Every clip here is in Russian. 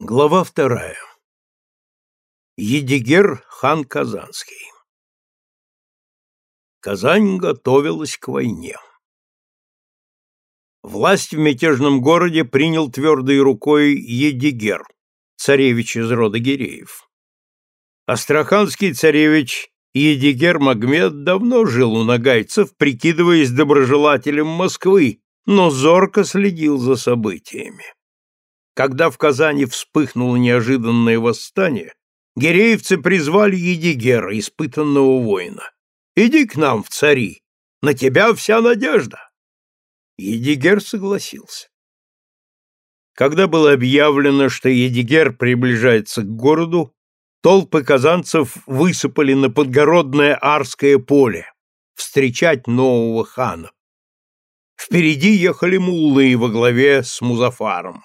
Глава вторая. Едигер хан Казанский. Казань готовилась к войне. Власть в мятежном городе принял твердой рукой Едигер, царевич из рода Гиреев. Астраханский царевич Едигер Магмед давно жил у нагайцев, прикидываясь доброжелателем Москвы, но зорко следил за событиями. Когда в Казани вспыхнуло неожиданное восстание, гиреевцы призвали Едигера, испытанного воина. «Иди к нам в цари, на тебя вся надежда!» Едигер согласился. Когда было объявлено, что Едигер приближается к городу, толпы казанцев высыпали на подгородное Арское поле встречать нового хана. Впереди ехали муллы во главе с Музафаром.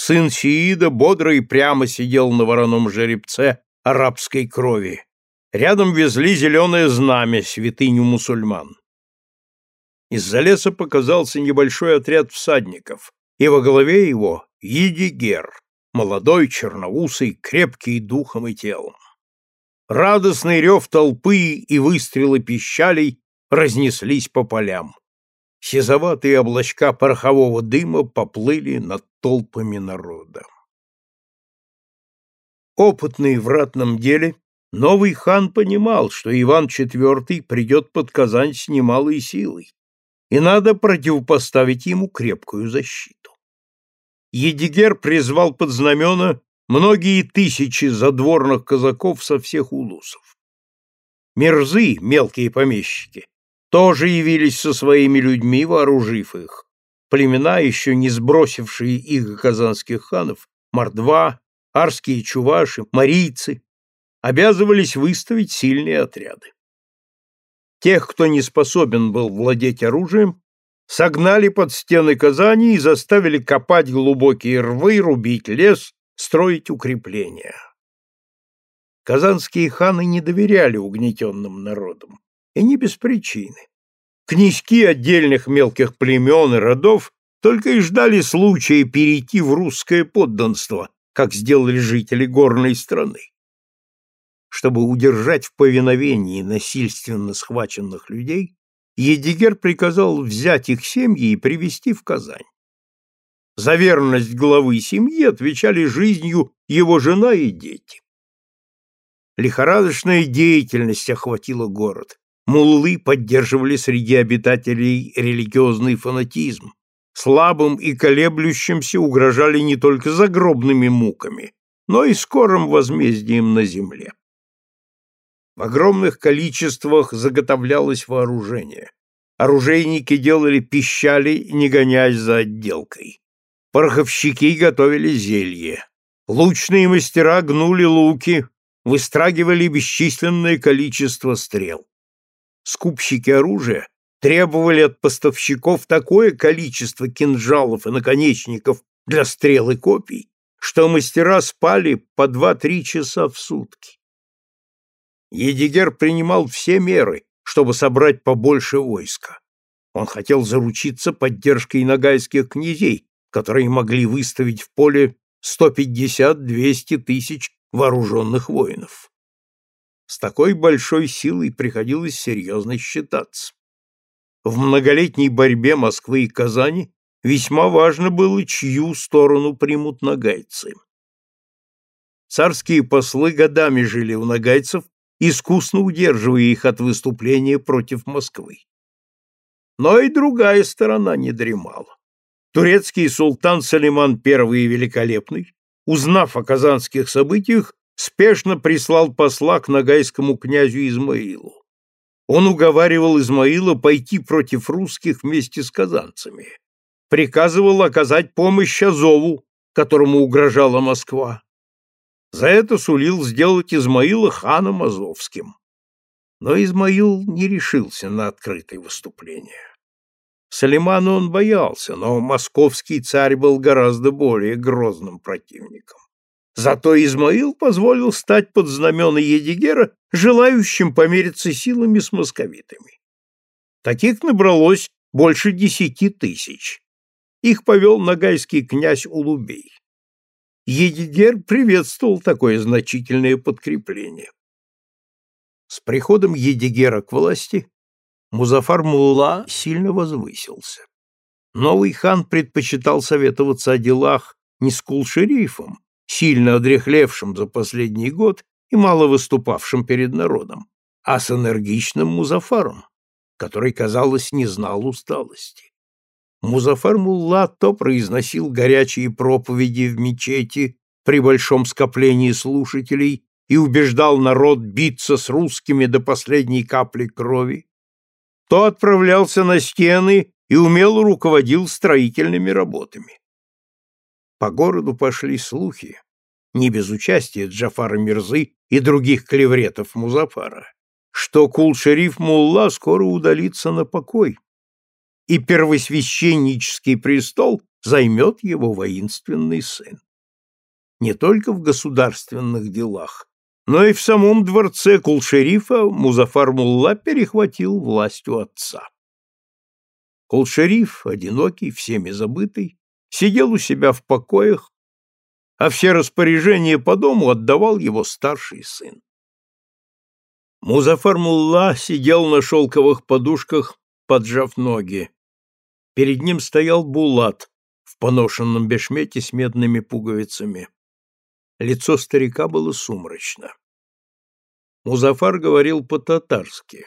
Сын Сиида бодро и прямо сидел на вороном жеребце арабской крови. Рядом везли зеленое знамя, святыню мусульман. Из-за леса показался небольшой отряд всадников, и во главе его Едигер, молодой, черноусый, крепкий духом и телом. Радостный рев толпы и выстрелы пищалей разнеслись по полям. Сизоватые облачка порохового дыма поплыли над толпами народа. Опытный в ратном деле, новый хан понимал, что Иван IV придет под Казань с немалой силой, и надо противопоставить ему крепкую защиту. Едигер призвал под знамена многие тысячи задворных казаков со всех улусов. Мерзы, мелкие помещики, тоже явились со своими людьми, вооружив их. Племена, еще не сбросившие их казанских ханов, мордва, арские чуваши, марийцы, обязывались выставить сильные отряды. Тех, кто не способен был владеть оружием, согнали под стены Казани и заставили копать глубокие рвы, рубить лес, строить укрепления. Казанские ханы не доверяли угнетенным народам и не без причины. Князьки отдельных мелких племен и родов только и ждали случая перейти в русское подданство, как сделали жители горной страны. Чтобы удержать в повиновении насильственно схваченных людей, Едигер приказал взять их семьи и привести в Казань. За верность главы семьи отвечали жизнью его жена и дети. Лихорадочная деятельность охватила город. Муллы поддерживали среди обитателей религиозный фанатизм, слабым и колеблющимся угрожали не только загробными муками, но и скорым возмездием на земле. В огромных количествах заготовлялось вооружение. Оружейники делали пищали, не гоняясь за отделкой. Пороховщики готовили зелье. Лучные мастера гнули луки, выстрагивали бесчисленное количество стрел скупщики оружия требовали от поставщиков такое количество кинжалов и наконечников для стрел и копий, что мастера спали по два-три часа в сутки. Едигер принимал все меры, чтобы собрать побольше войска. Он хотел заручиться поддержкой нагайских князей, которые могли выставить в поле 150-200 тысяч вооруженных воинов. С такой большой силой приходилось серьезно считаться. В многолетней борьбе Москвы и Казани весьма важно было, чью сторону примут нагайцы. Царские послы годами жили у нагайцев, искусно удерживая их от выступления против Москвы. Но и другая сторона не дремала. Турецкий султан Салиман I Великолепный, узнав о казанских событиях, спешно прислал посла к нагайскому князю Измаилу. Он уговаривал Измаила пойти против русских вместе с казанцами, приказывал оказать помощь Азову, которому угрожала Москва. За это сулил сделать Измаила ханом Азовским. Но Измаил не решился на открытое выступление. Салимана он боялся, но московский царь был гораздо более грозным противником. Зато Измаил позволил стать под знамена Едигера желающим помериться силами с московитами. Таких набралось больше десяти тысяч. Их повел нагайский князь Улубей. Едигер приветствовал такое значительное подкрепление. С приходом Едигера к власти Музафар Мулла сильно возвысился. Новый хан предпочитал советоваться о делах не с кул-шерифом, сильно одряхлевшим за последний год и мало выступавшим перед народом, а с энергичным Музафаром, который, казалось, не знал усталости. Музафар Мулла то произносил горячие проповеди в мечети при большом скоплении слушателей и убеждал народ биться с русскими до последней капли крови, то отправлялся на стены и умело руководил строительными работами. По городу пошли слухи, не без участия Джафара Мирзы и других клевретов Музафара, что кул-шериф Мулла скоро удалится на покой, и первосвященнический престол займет его воинственный сын. Не только в государственных делах, но и в самом дворце кул-шерифа Музафар Мулла перехватил власть у отца. Кул-шериф, одинокий, всеми забытый, сидел у себя в покоях, а все распоряжения по дому отдавал его старший сын. Музафар Мулла сидел на шелковых подушках, поджав ноги. Перед ним стоял Булат в поношенном бешмете с медными пуговицами. Лицо старика было сумрачно. Музафар говорил по-татарски,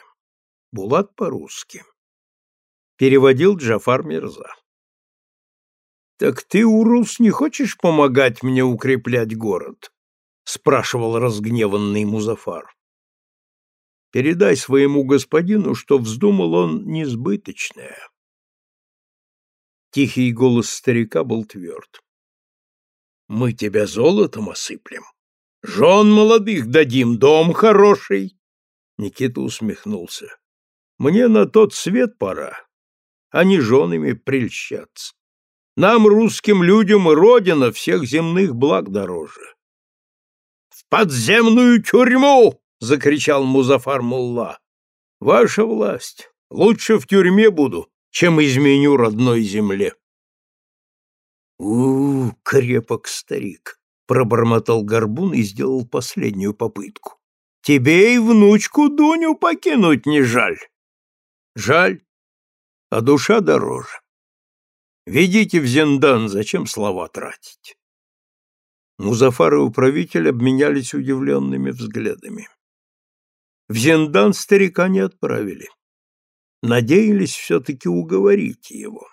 Булат по-русски. Переводил Джафар Мирза. «Так ты, Урус, не хочешь помогать мне укреплять город?» — спрашивал разгневанный Музафар. «Передай своему господину, что вздумал он несбыточное». Тихий голос старика был тверд. «Мы тебя золотом осыплем, жен молодых дадим, дом хороший». Никита усмехнулся. «Мне на тот свет пора, а не женами прельщаться. Нам, русским людям, родина всех земных благ дороже. — В подземную тюрьму! — закричал Музафар Мулла. — Ваша власть. Лучше в тюрьме буду, чем изменю родной земле. у, -у крепок старик, — пробормотал горбун и сделал последнюю попытку. — Тебе и внучку Дуню покинуть не жаль. — Жаль, а душа дороже. Ведите в Зендан, зачем слова тратить? Музафар и управитель обменялись удивленными взглядами. В Зендан старика не отправили. Надеялись все-таки уговорить его.